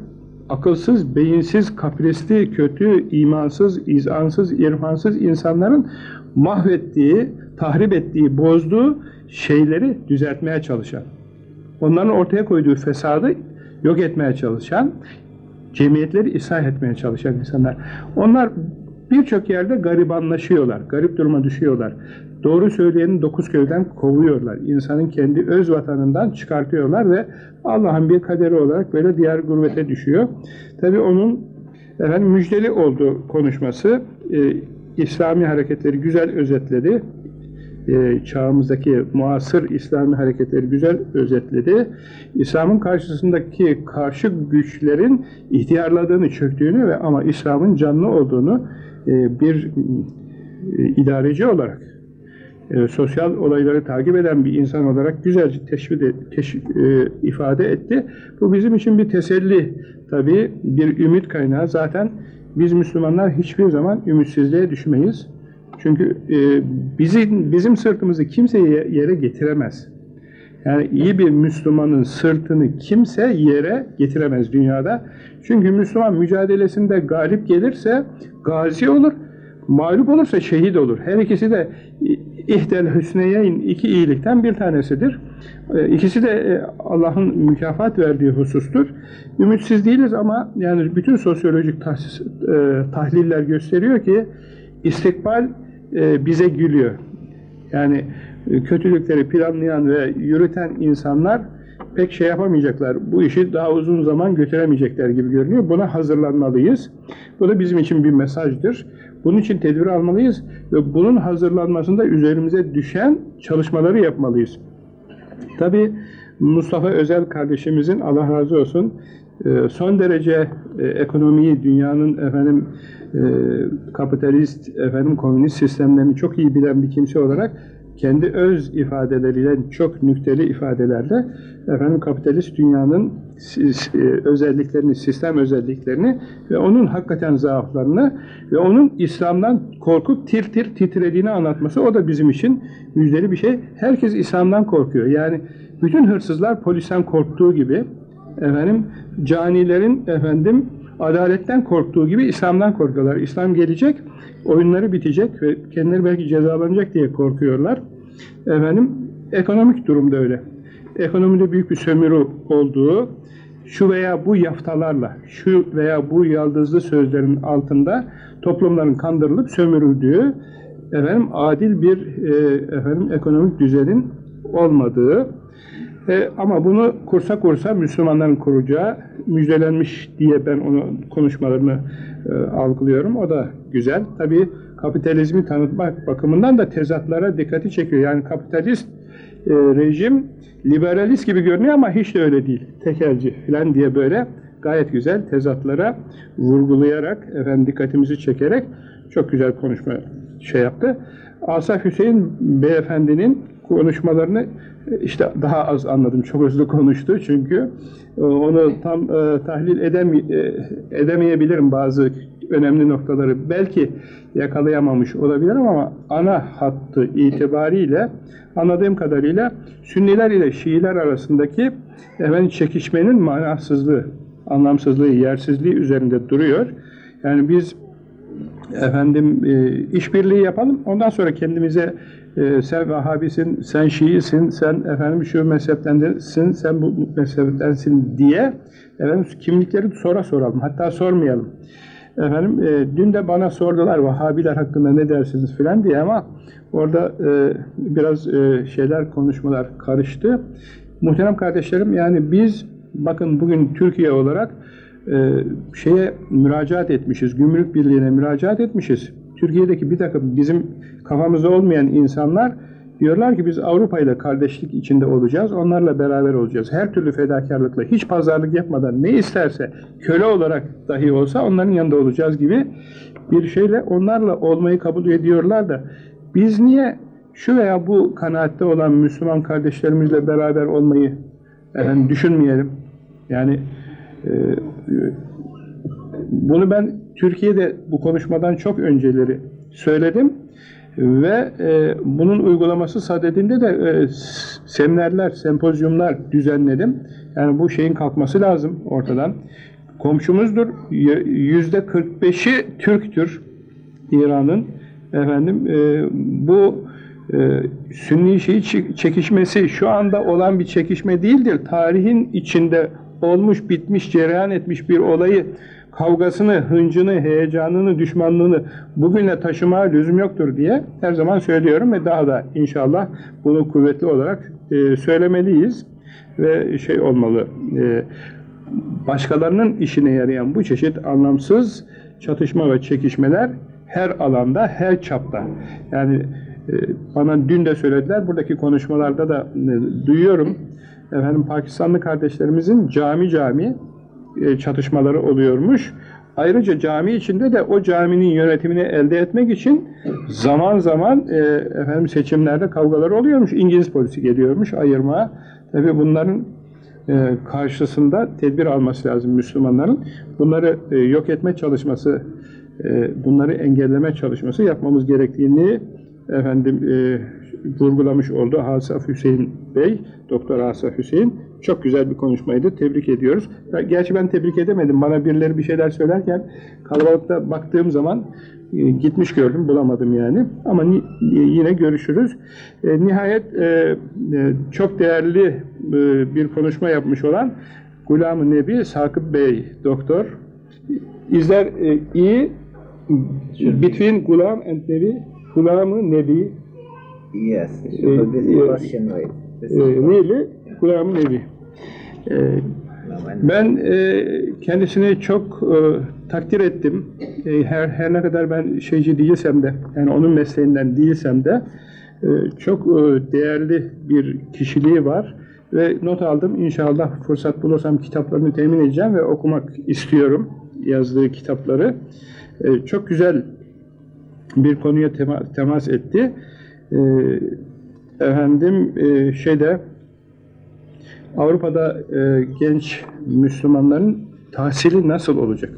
akılsız, beyinsiz, kaprisli, kötü, imansız, izansız, irfansız insanların mahvettiği, tahrip ettiği, bozduğu şeyleri düzeltmeye çalışan. Onların ortaya koyduğu fesadı yok etmeye çalışan, cemiyetleri ıslah etmeye çalışan insanlar. Onlar birçok yerde garibanlaşıyorlar, garip duruma düşüyorlar. Doğru söyleyeni dokuz köyden kovuyorlar. İnsanın kendi öz vatanından çıkartıyorlar ve Allah'ın bir kaderi olarak böyle diğer gurbete düşüyor. Tabi onun efendim müjdeli olduğu konuşması e, İslami hareketleri güzel özetledi. E, çağımızdaki muasır İslami hareketleri güzel özetledi. İslam'ın karşısındaki karşı güçlerin ihtiyarladığını, çöktüğünü ve ama İslam'ın canlı olduğunu e, bir e, idareci olarak e, sosyal olayları takip eden bir insan olarak güzelce teşvik et, teş, e, ifade etti. Bu bizim için bir teselli tabii, bir ümit kaynağı. Zaten biz Müslümanlar hiçbir zaman ümitsizliğe düşmeyiz. Çünkü e, bizim, bizim sırtımızı kimse yere getiremez. Yani iyi bir Müslümanın sırtını kimse yere getiremez dünyada. Çünkü Müslüman mücadelesinde galip gelirse gazi olur, mağlup olursa şehit olur. Her ikisi de ihdel hüsneyeyn iki iyilikten bir tanesidir. E, İkisi de e, Allah'ın mükafat verdiği husustur. Ümitsiz değiliz ama yani bütün sosyolojik tahsis, e, tahliller gösteriyor ki istikbal e, bize gülüyor. Yani e, kötülükleri planlayan ve yürüten insanlar pek şey yapamayacaklar. Bu işi daha uzun zaman götüremeyecekler gibi görünüyor. Buna hazırlanmalıyız. Bu da bizim için bir mesajdır. Bunun için tedbir almalıyız ve bunun hazırlanmasında üzerimize düşen çalışmaları yapmalıyız. Tabi Mustafa Özel kardeşimizin Allah razı olsun e, son derece ekonomiyi dünyanın efendim kapitalist efendim komünist sistemlerini çok iyi bilen bir kimse olarak kendi öz ifadeleriyle çok nükteli ifadelerle efendim kapitalist dünyanın özelliklerini, sistem özelliklerini ve onun hakikaten zaaflarını ve onun İslam'dan korkup tir tir titrediğini anlatması o da bizim için müjdeli bir şey. Herkes İslam'dan korkuyor. Yani bütün hırsızlar polisten korktuğu gibi efendim canilerin efendim adaletten korktuğu gibi İslam'dan korkuyorlar. İslam gelecek, oyunları bitecek ve kendileri belki cezalanacak diye korkuyorlar. Efendim ekonomik durumda öyle. Ekonomide büyük bir sömürü olduğu, şu veya bu yaftalarla, şu veya bu yaldızlı sözlerin altında toplumların kandırılıp sömürüldüğü, efendim adil bir e, efendim ekonomik düzenin olmadığı, e, ama bunu kursa kursa Müslümanların kuracağı müjdelenmiş diye ben onu konuşmalarını e, algılıyorum. O da güzel. Tabii kapitalizmi tanıtmak bakımından da tezatlara dikkati çekiyor. Yani kapitalist e, rejim liberalist gibi görünüyor ama hiç de öyle değil. Tekelci falan diye böyle gayet güzel tezatlara vurgulayarak, efendim dikkatimizi çekerek çok güzel konuşma şey yaptı. Asaf Hüseyin beyefendinin konuşmalarını işte daha az anladım. Çok hızlı konuştu çünkü e, onu tam e, tahlil edeme, e, edemeyebilirim bazı önemli noktaları. Belki yakalayamamış olabilirim ama ana hattı itibariyle anladığım kadarıyla Sünniler ile Şiiler arasındaki efendim, çekişmenin manasızlığı, anlamsızlığı, yersizliği üzerinde duruyor. Yani biz efendim e, işbirliği yapalım. Ondan sonra kendimize e, sen Vahabisin, sen Şiisin, sen efendim şu mezheptensin, sen bu mezheptensin diye efendim kimlikleri sonra soralım. Hatta sormayalım. Efendim e, dün de bana sordular Vahabiler hakkında ne dersiniz filan diye ama orada e, biraz e, şeyler konuşmalar karıştı. Muhterem kardeşlerim yani biz bakın bugün Türkiye olarak e, şeye müracaat etmişiz, gümrük birliğine müracaat etmişiz. Türkiye'deki bir takım bizim kafamızda olmayan insanlar diyorlar ki biz Avrupa ile kardeşlik içinde olacağız, onlarla beraber olacağız. Her türlü fedakarlıkla, hiç pazarlık yapmadan ne isterse, köle olarak dahi olsa onların yanında olacağız gibi bir şeyle onlarla olmayı kabul ediyorlar da biz niye şu veya bu kanaatte olan Müslüman kardeşlerimizle beraber olmayı efendim, düşünmeyelim? Yani e, bunu ben Türkiye'de bu konuşmadan çok önceleri söyledim ve e, bunun uygulaması sadedinde de e, seminerler, sempozyumlar düzenledim. Yani bu şeyin kalkması lazım ortadan. Komşumuzdur. Yüzde 45'i Türktür İran'ın. Efendim e, bu e, Sünni Şii çekişmesi şu anda olan bir çekişme değildir. Tarihin içinde olmuş, bitmiş, cereyan etmiş bir olayı kavgasını, hıncını, heyecanını, düşmanlığını bugüne taşımaya lüzum yoktur diye her zaman söylüyorum ve daha da inşallah bunu kuvvetli olarak e, söylemeliyiz ve şey olmalı. E, başkalarının işine yarayan bu çeşit anlamsız çatışma ve çekişmeler her alanda, her çapta. Yani e, bana dün de söylediler, buradaki konuşmalarda da e, duyuyorum. Efendim Pakistanlı kardeşlerimizin cami cami çatışmaları oluyormuş. Ayrıca cami içinde de o caminin yönetimini elde etmek için zaman zaman e, efendim seçimlerde kavgalar oluyormuş. İngiliz polisi geliyormuş ayırmaya. Tabi bunların e, karşısında tedbir alması lazım Müslümanların. Bunları e, yok etme çalışması, e, bunları engelleme çalışması yapmamız gerektiğini efendim e, vurgulamış oldu Asaf Hüseyin Bey, Doktor Asaf Hüseyin. Çok güzel bir konuşmaydı. Tebrik ediyoruz. Gerçi ben tebrik edemedim. Bana birileri bir şeyler söylerken kalabalıkta baktığım zaman e, gitmiş gördüm, bulamadım yani. Ama ni, yine görüşürüz. E, nihayet e, e, çok değerli e, bir konuşma yapmış olan Gulam-ı Nebi Sakıp Bey, doktor. İzler e, iyi between Gulam and Nebi, Gulam-ı Nebi, Yes, so this e, really Gulam-ı Nebi. E, ben e, kendisini çok e, takdir ettim. E, her her ne kadar ben şeyci değilsem de, yani onun mesleğinden değilsem de çok değerli bir kişiliği var ve not aldım. İnşallah fırsat bulursam kitaplarını temin edeceğim ve okumak istiyorum yazdığı kitapları. Çok güzel bir konuya tema, temas etti. Efendim şeyde Avrupa'da e, genç Müslümanların tahsili nasıl olacak?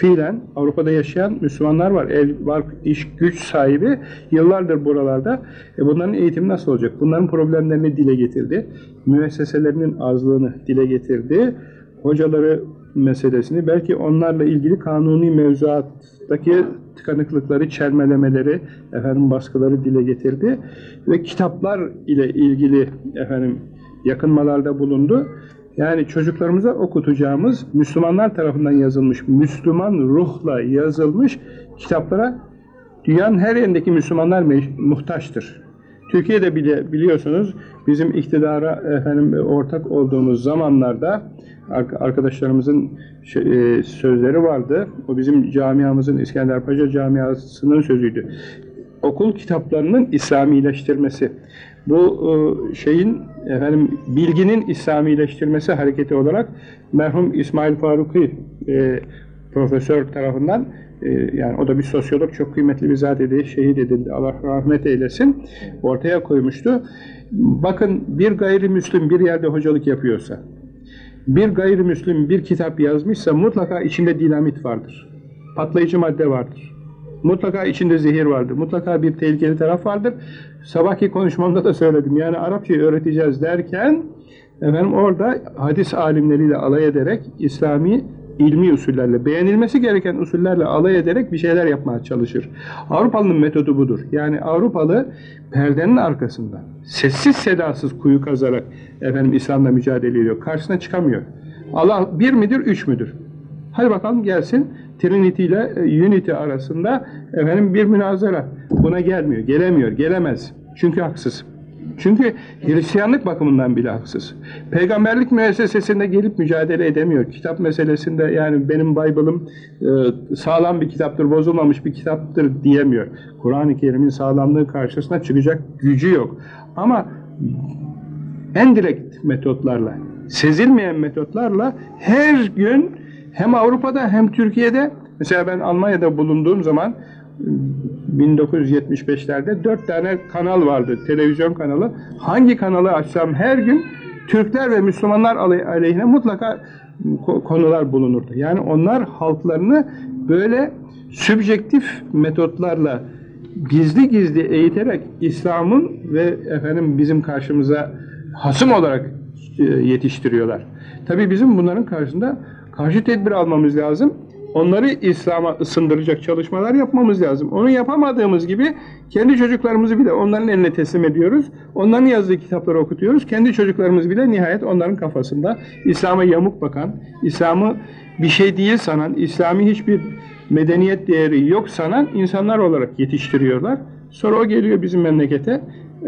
Fiilen Avrupa'da yaşayan Müslümanlar var. El, var, iş, güç sahibi yıllardır buralarda. E bunların eğitimi nasıl olacak? Bunların problemlerini dile getirdi. Müesseselerinin azlığını dile getirdi. Hocaları meselesini, belki onlarla ilgili kanuni mevzuattaki tıkanıklıkları, çelmelemeleri, efendim baskıları dile getirdi ve kitaplar ile ilgili efendim yakınmalarda bulundu. Yani çocuklarımıza okutacağımız Müslümanlar tarafından yazılmış, Müslüman ruhla yazılmış kitaplara dünyanın her yerindeki Müslümanlar muhtaçtır. Türkiye'de bile biliyorsunuz bizim iktidara efendim ortak olduğumuz zamanlarda arkadaşlarımızın şey, sözleri vardı. O bizim camiamızın İskenderpaşa camiasının sözüydü. Okul kitaplarının İslamileştirmesi. Bu şeyin efendim bilginin İslamileştirmesi hareketi olarak merhum İsmail Faruki e, profesör tarafından e, yani o da bir sosyolog çok kıymetli bir zat idi, şehit edildi. Allah rahmet eylesin. Ortaya koymuştu. Bakın bir gayrimüslim bir yerde hocalık yapıyorsa, bir gayrimüslim bir kitap yazmışsa mutlaka içinde dinamit vardır. Patlayıcı madde vardır. Mutlaka içinde zehir vardır. Mutlaka bir tehlikeli taraf vardır. Sabahki konuşmamda da söyledim. Yani Arapçayı öğreteceğiz derken efendim orada hadis alimleriyle alay ederek İslami ilmi usullerle, beğenilmesi gereken usullerle alay ederek bir şeyler yapmaya çalışır. Avrupalı'nın metodu budur. Yani Avrupalı perdenin arkasında sessiz sedasız kuyu kazarak efendim İslam'la mücadele ediyor. Karşısına çıkamıyor. Allah bir midir, üç müdür? Hadi bakalım gelsin. Trinity ile Unity arasında efendim bir münazara. Buna gelmiyor, gelemiyor, gelemez. Çünkü haksız. Çünkü Hristiyanlık bakımından bile haksız. Peygamberlik müessesesinde gelip mücadele edemiyor. Kitap meselesinde yani benim Bible'ım e, sağlam bir kitaptır, bozulmamış bir kitaptır diyemiyor. Kur'an-ı Kerim'in sağlamlığı karşısına çıkacak gücü yok. Ama en direkt metotlarla, sezilmeyen metotlarla her gün hem Avrupa'da hem Türkiye'de mesela ben Almanya'da bulunduğum zaman 1975'lerde dört tane kanal vardı, televizyon kanalı. Hangi kanalı açsam her gün Türkler ve Müslümanlar aleyhine mutlaka konular bulunurdu. Yani onlar halklarını böyle sübjektif metotlarla gizli gizli eğiterek İslam'ın ve efendim bizim karşımıza hasım olarak yetiştiriyorlar. Tabii bizim bunların karşısında karşı tedbir almamız lazım. Onları İslam'a ısındıracak çalışmalar yapmamız lazım. Onu yapamadığımız gibi kendi çocuklarımızı bile onların eline teslim ediyoruz. Onların yazdığı kitapları okutuyoruz. Kendi çocuklarımız bile nihayet onların kafasında İslam'a yamuk bakan, İslam'ı bir şey değil sanan, İslami hiçbir medeniyet değeri yok sanan insanlar olarak yetiştiriyorlar. Sonra o geliyor bizim memlekete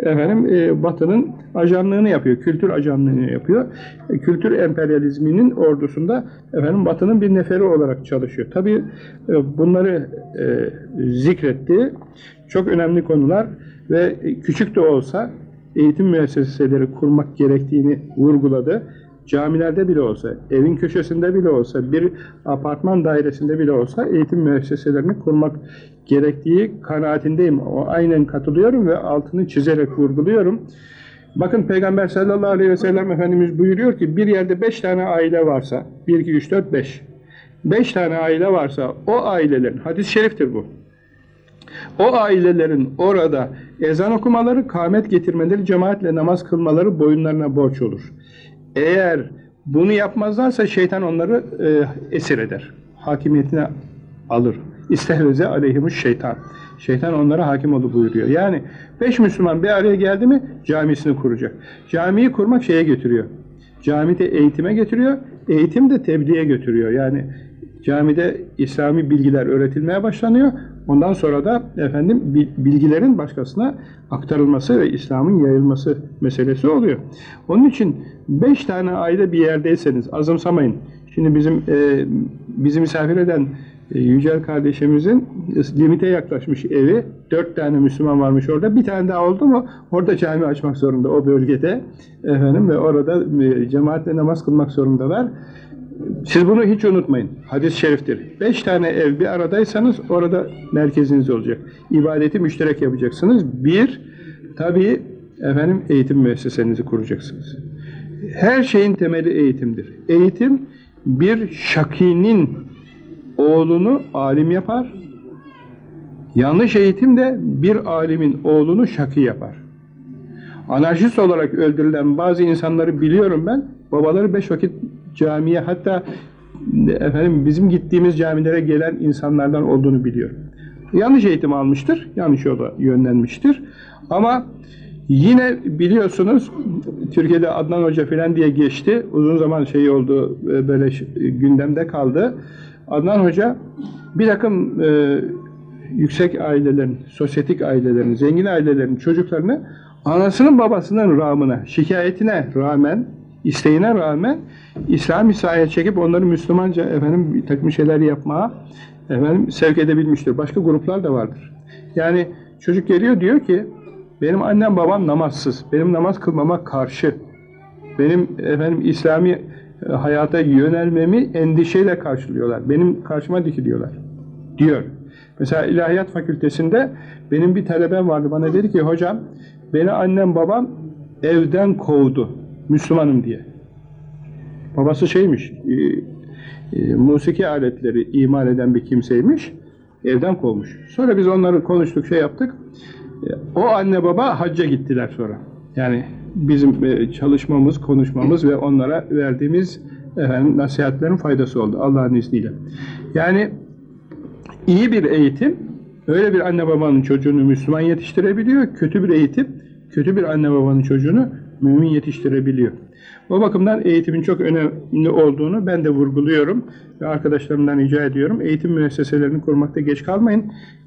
efendim e, Batı'nın ajanlığını yapıyor, kültür ajanlığını yapıyor. E, kültür emperyalizminin ordusunda efendim Batı'nın bir neferi olarak çalışıyor. Tabii e, bunları e, zikretti. Çok önemli konular ve küçük de olsa eğitim müesseseleri kurmak gerektiğini vurguladı. Camilerde bile olsa, evin köşesinde bile olsa, bir apartman dairesinde bile olsa eğitim müesseselerini kurmak gerektiği kanaatindeyim. O aynen katılıyorum ve altını çizerek vurguluyorum. Bakın Peygamber sallallahu aleyhi ve sellem Efendimiz buyuruyor ki bir yerde beş tane aile varsa, bir, iki, üç, dört, beş. Beş tane aile varsa o ailelerin, hadis-i şeriftir bu. O ailelerin orada ezan okumaları, kâmet getirmeleri, cemaatle namaz kılmaları boyunlarına borç olur. Eğer bunu yapmazlarsa şeytan onları e, esir eder. Hakimiyetine alır. İstehveze aleyhimuş şeytan. Şeytan onlara hakim oldu buyuruyor. Yani beş Müslüman bir araya geldi mi camisini kuracak. Camiyi kurmak şeye götürüyor. Camide eğitime getiriyor. Eğitim de tebliğe götürüyor. Yani camide İslami bilgiler öğretilmeye başlanıyor. Ondan sonra da efendim bi- bilgilerin başkasına aktarılması ve İslam'ın yayılması meselesi oluyor. Onun için beş tane aile bir yerdeyseniz azımsamayın. Şimdi bizim e, bizi misafir eden e, Yücel kardeşimizin limite yaklaşmış evi. Dört tane Müslüman varmış orada. Bir tane daha oldu mu orada cami açmak zorunda o bölgede. Efendim ve orada e, cemaatle namaz kılmak zorundalar. Siz bunu hiç unutmayın. Hadis-i şeriftir. Beş tane ev bir aradaysanız orada merkeziniz olacak. İbadeti müşterek yapacaksınız. Bir, tabii efendim eğitim müessesenizi kuracaksınız. Her şeyin temeli eğitimdir. Eğitim bir şakinin oğlunu alim yapar. Yanlış eğitim de bir alimin oğlunu şaki yapar. Anarşist olarak öldürülen bazı insanları biliyorum ben. Babaları beş vakit camiye hatta efendim bizim gittiğimiz camilere gelen insanlardan olduğunu biliyorum. Yanlış eğitim almıştır, yanlış yola yönlenmiştir. Ama yine biliyorsunuz Türkiye'de Adnan Hoca filan diye geçti. Uzun zaman şey oldu, böyle gündemde kaldı. Adnan Hoca bir takım e, yüksek ailelerin, sosyetik ailelerin, zengin ailelerin çocuklarını anasının babasının rağmına, şikayetine rağmen, isteğine rağmen İslam sahaya çekip onları Müslümanca efendim bir takım şeyler yapmaya efendim sevk edebilmiştir. Başka gruplar da vardır. Yani çocuk geliyor diyor ki benim annem babam namazsız. Benim namaz kılmama karşı. Benim efendim İslami e, hayata yönelmemi endişeyle karşılıyorlar. Benim karşıma dikiliyorlar. Diyor. Mesela İlahiyat Fakültesinde benim bir talebem vardı. Bana dedi ki hocam beni annem babam evden kovdu. Müslümanım diye. Babası şeymiş, e, e, musiki aletleri imal eden bir kimseymiş. Evden kovmuş. Sonra biz onları konuştuk, şey yaptık. E, O anne baba hacca gittiler sonra. Yani bizim e, çalışmamız, konuşmamız ve onlara verdiğimiz efendim, nasihatlerin faydası oldu Allah'ın izniyle. Yani iyi bir eğitim öyle bir anne babanın çocuğunu Müslüman yetiştirebiliyor. Kötü bir eğitim kötü bir anne babanın çocuğunu mümin yetiştirebiliyor. O bakımdan eğitimin çok önemli olduğunu ben de vurguluyorum ve arkadaşlarımdan rica ediyorum. Eğitim müesseselerini kurmakta geç kalmayın.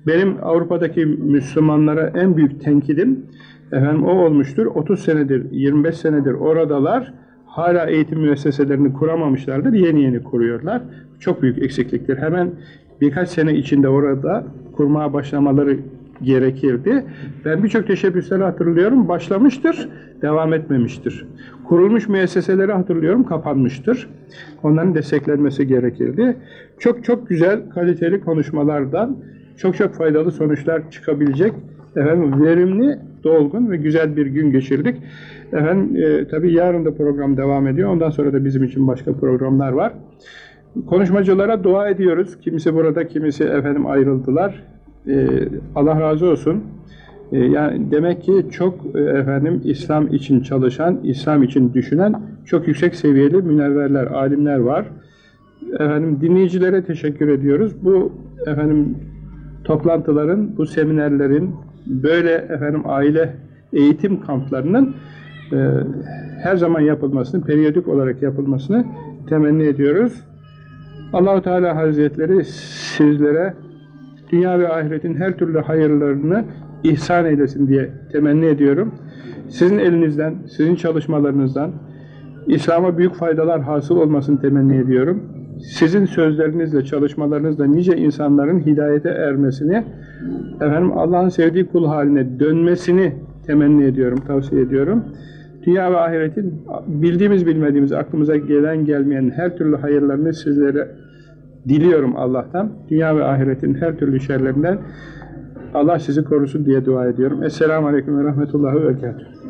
Benim Avrupa'daki Müslümanlara en büyük tenkidim efendim o olmuştur. 30 senedir, 25 senedir oradalar. Hala eğitim müesseselerini kuramamışlardır. Yeni yeni kuruyorlar. Çok büyük eksikliktir. Hemen birkaç sene içinde orada kurmaya başlamaları gerekirdi. Ben birçok teşebbüsleri hatırlıyorum. Başlamıştır, devam etmemiştir. Kurulmuş müesseseleri hatırlıyorum, kapanmıştır. Onların desteklenmesi gerekirdi. Çok çok güzel, kaliteli konuşmalardan çok çok faydalı sonuçlar çıkabilecek efendim verimli, dolgun ve güzel bir gün geçirdik. Efendim e, tabii yarın da program devam ediyor. Ondan sonra da bizim için başka programlar var. Konuşmacılara dua ediyoruz. Kimisi burada, kimisi efendim ayrıldılar. Ee, Allah razı olsun. Ee, yani demek ki çok e, efendim İslam için çalışan, İslam için düşünen çok yüksek seviyeli münevverler, alimler var. Efendim dinleyicilere teşekkür ediyoruz. Bu efendim toplantıların, bu seminerlerin böyle efendim aile eğitim kamplarının e, her zaman yapılmasını, periyodik olarak yapılmasını temenni ediyoruz. Allahu Teala Hazretleri sizlere dünya ve ahiretin her türlü hayırlarını ihsan eylesin diye temenni ediyorum. Sizin elinizden, sizin çalışmalarınızdan İslam'a büyük faydalar hasıl olmasını temenni ediyorum. Sizin sözlerinizle, çalışmalarınızla nice insanların hidayete ermesini, efendim Allah'ın sevdiği kul haline dönmesini temenni ediyorum, tavsiye ediyorum. Dünya ve ahiretin bildiğimiz bilmediğimiz aklımıza gelen gelmeyen her türlü hayırlarını sizlere diliyorum Allah'tan. Dünya ve ahiretin her türlü şerlerinden Allah sizi korusun diye dua ediyorum. Esselamu Aleyküm ve Rahmetullahi ve Berekatuhu.